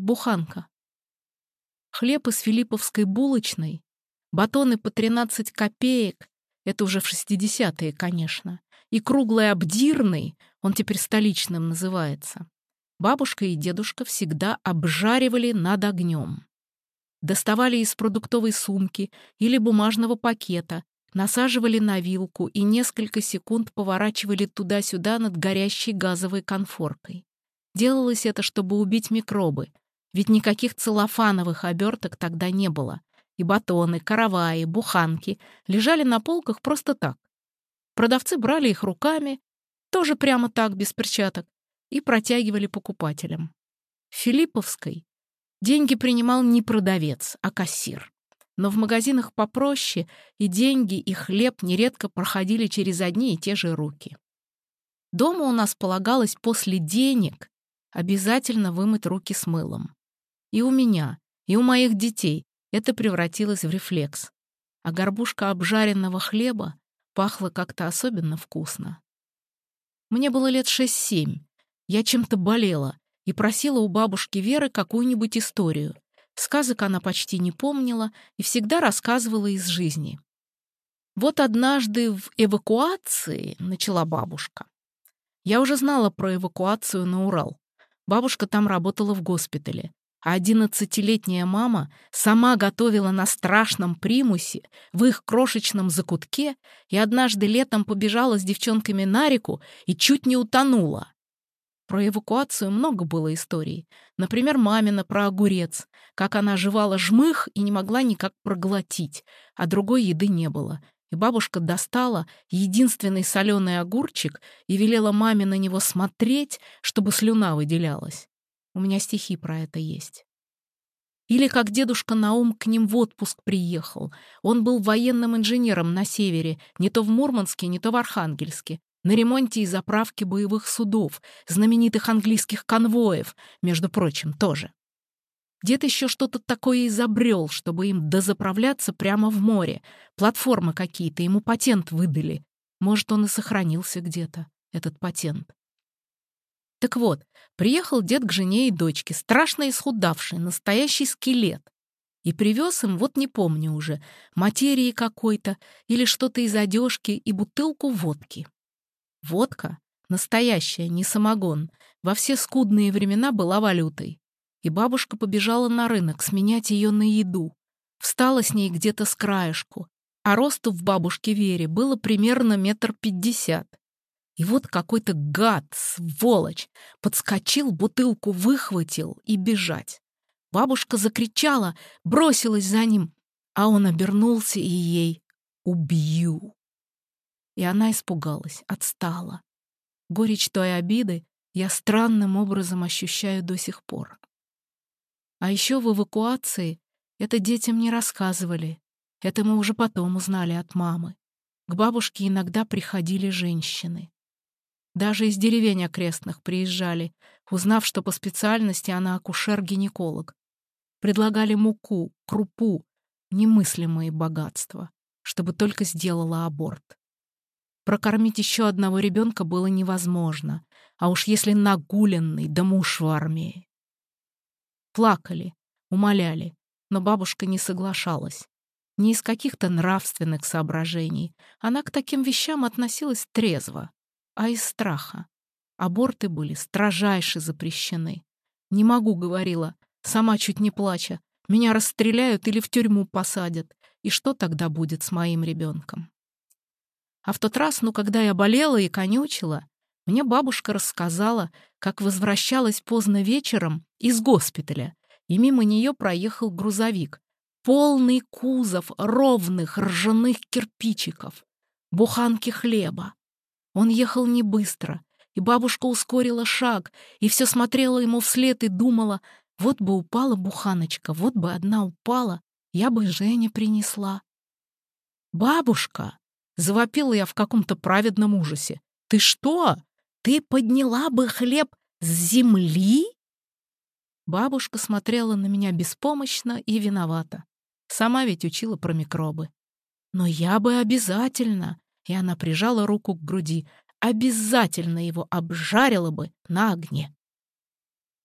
буханка. Хлеб из филипповской булочной, батоны по 13 копеек, это уже в 60-е, конечно, и круглый обдирный, он теперь столичным называется. Бабушка и дедушка всегда обжаривали над огнем. Доставали из продуктовой сумки или бумажного пакета, насаживали на вилку и несколько секунд поворачивали туда-сюда над горящей газовой конфоркой. Делалось это, чтобы убить микробы, ведь никаких целлофановых оберток тогда не было, и батоны, караваи, буханки лежали на полках просто так. Продавцы брали их руками, тоже прямо так, без перчаток, и протягивали покупателям. В Филипповской деньги принимал не продавец, а кассир. Но в магазинах попроще и деньги, и хлеб нередко проходили через одни и те же руки. Дома у нас полагалось после денег обязательно вымыть руки с мылом. И у меня, и у моих детей это превратилось в рефлекс. А горбушка обжаренного хлеба пахла как-то особенно вкусно. Мне было лет шесть-семь. Я чем-то болела и просила у бабушки Веры какую-нибудь историю. Сказок она почти не помнила и всегда рассказывала из жизни. Вот однажды в эвакуации начала бабушка. Я уже знала про эвакуацию на Урал. Бабушка там работала в госпитале. А одиннадцатилетняя мама сама готовила на страшном примусе в их крошечном закутке и однажды летом побежала с девчонками на реку и чуть не утонула. Про эвакуацию много было историй. Например, мамина про огурец, как она жевала жмых и не могла никак проглотить, а другой еды не было. И бабушка достала единственный соленый огурчик и велела маме на него смотреть, чтобы слюна выделялась. У меня стихи про это есть. Или как дедушка Наум к ним в отпуск приехал. Он был военным инженером на севере, не то в Мурманске, не то в Архангельске, на ремонте и заправке боевых судов, знаменитых английских конвоев, между прочим, тоже. Дед еще что-то такое изобрел, чтобы им дозаправляться прямо в море. Платформы какие-то, ему патент выдали. Может, он и сохранился где-то, этот патент. Так вот, приехал дед к жене и дочке, страшно исхудавший, настоящий скелет. И привез им, вот не помню уже, материи какой-то или что-то из одежки и бутылку водки. Водка, настоящая, не самогон, во все скудные времена была валютой. И бабушка побежала на рынок сменять ее на еду. Встала с ней где-то с краешку, а росту в бабушке Вере было примерно метр пятьдесят. И вот какой-то гад, сволочь, подскочил, бутылку выхватил и бежать. Бабушка закричала, бросилась за ним, а он обернулся и ей «Убью!». И она испугалась, отстала. Горечь той обиды я странным образом ощущаю до сих пор. А еще в эвакуации это детям не рассказывали. Это мы уже потом узнали от мамы. К бабушке иногда приходили женщины. Даже из деревень окрестных приезжали, узнав, что по специальности она акушер-гинеколог. Предлагали муку, крупу, немыслимые богатства, чтобы только сделала аборт. Прокормить еще одного ребенка было невозможно, а уж если нагуленный, да муж в армии. Плакали, умоляли, но бабушка не соглашалась. Не из каких-то нравственных соображений. Она к таким вещам относилась трезво а из страха. Аборты были строжайше запрещены. «Не могу», — говорила, сама чуть не плача. «Меня расстреляют или в тюрьму посадят. И что тогда будет с моим ребенком?» А в тот раз, ну, когда я болела и конючила, мне бабушка рассказала, как возвращалась поздно вечером из госпиталя, и мимо нее проехал грузовик, полный кузов ровных ржаных кирпичиков, буханки хлеба, он ехал не быстро, и бабушка ускорила шаг, и все смотрела ему вслед и думала, вот бы упала буханочка, вот бы одна упала, я бы Жене принесла. «Бабушка!» — завопила я в каком-то праведном ужасе. «Ты что? Ты подняла бы хлеб с земли?» Бабушка смотрела на меня беспомощно и виновата. Сама ведь учила про микробы. «Но я бы обязательно!» И она прижала руку к груди. Обязательно его обжарила бы на огне.